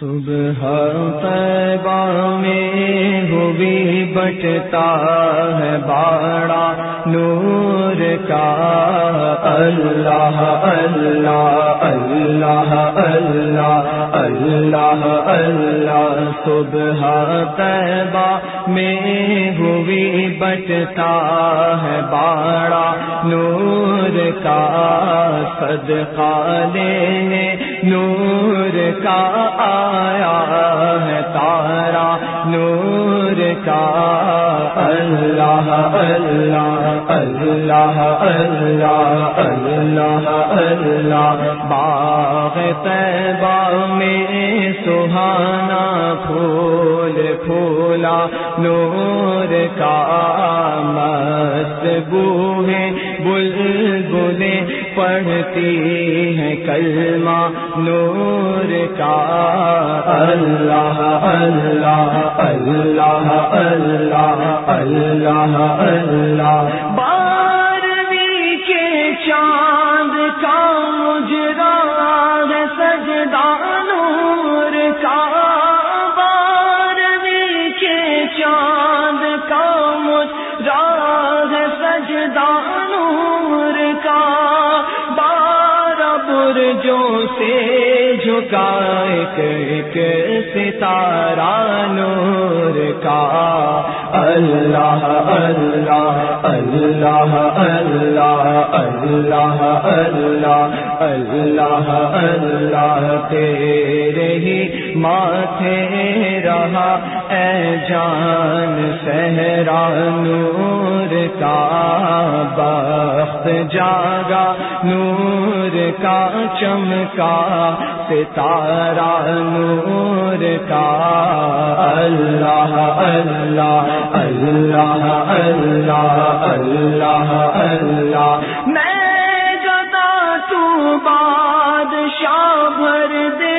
صبح طیبہ میں ہوئی بٹتا ہے باڑا نور کا۔ اللہ اللہ اللہ اللہ اللہ اللہ۔ صبح طیبہ میں ہوئی بٹتا ہے باڑا نور کا۔ صدقہ لینے نور کا آیا ہے تارا، نور کا اللہ اللہ اللہ اللہ اللہ۔ اللہ باغ طیبہ میں سہانا پھول پھولا، نور کا مست بوہے بل میں پڑھتی ہے کلمہ نور کا۔ اللہ اللہ اللہ اللہ اللہ اللہ۔ بارہویں کے چاند کا مجرا برجوں سے جھکا ایک ستارہ نور کا۔ اللہ اللہ اللہ اللہ اللہ اللہ اللہ اللہ تیرے ہی ماتھے رہا۔ اے جان سہرا نور کا۔ بخت جاگا، نور کا چمکا، ستارہ نور کا۔ اللہ اللہ اللہ اللہ اللہ اللہ۔ میں گدا تو بادشاہ بھر دے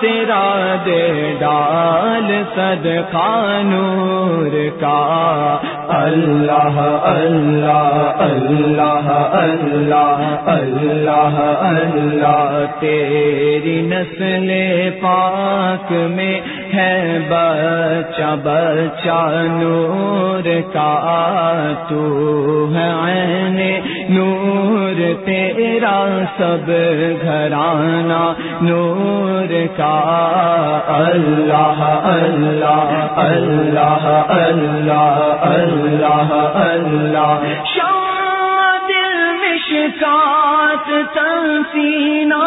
تیرا دے ڈال صدقہ نور کا۔ اللہ اللہ اللہ اللہ اللہ اللہ، تیری نسل پاک میں ہے بچہ بچہ نور کا تو ہے عین نور، تیرا سب گھرانا نور کا اللہ اللہ اللہ اللہ اللہ اللہ۔ شام دل مشکات، تنسینا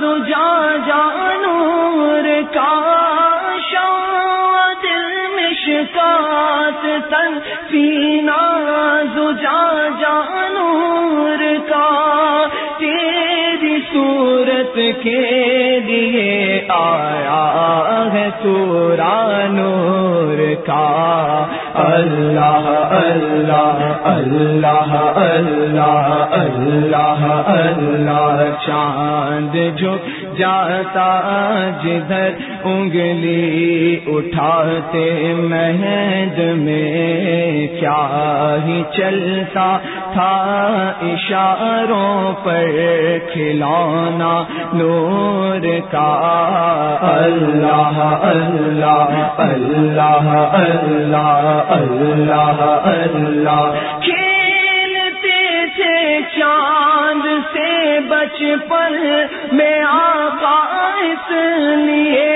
زجا جانور کا تن سینا زجا جانور کا تیری صورت کے لیے آیا ہے سورا نور کا۔ اللہ اللہ اللہ اللہ اللہ اللہ چاند جھک جاتا جدھر انگلی اٹھاتے مہد میں کیا ہی چلتا تھا اشاروں پر کھلونا نور کا اللہ اللہ اللہ اللہ اللہ اللہ. کھیلتے تھے چاند سے بچپن میں آقا اس لیے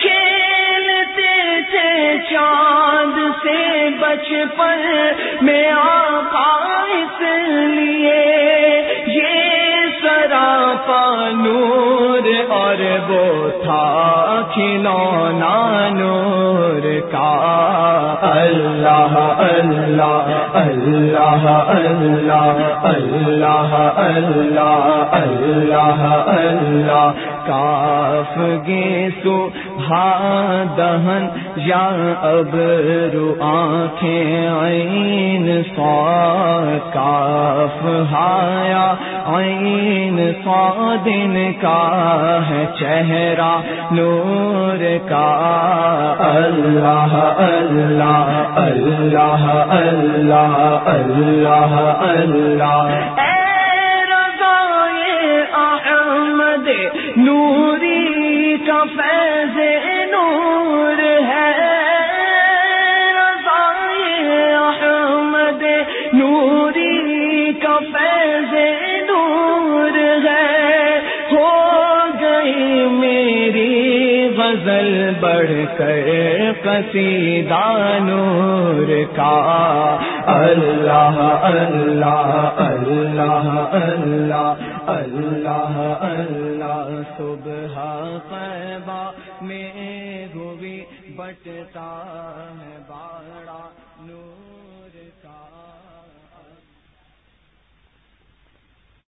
کھیلتے تھے چاند سے بچپن میں آقا اس لیے یہ سراپا نور اور وہ تھا کھلونا نور کا اللہ اللہ اللہ اللہ اللہ اللہ اللہ اللہ کاف گے سو ہا دہن یا اب رو آنکھیں عین سو کاف ہایا عین سو دن کا ہے چہرہ نور کا۔ اللہ اللہ اللہ اللہ اللہ اللہ. نوری کا فیض غزل کر قصیدہ نور کا۔ اللہ اللہ اللہ اللہ اللہ اللہ، صبح قیبہ میں ہوئی بٹتا ہے باڑا نور کا۔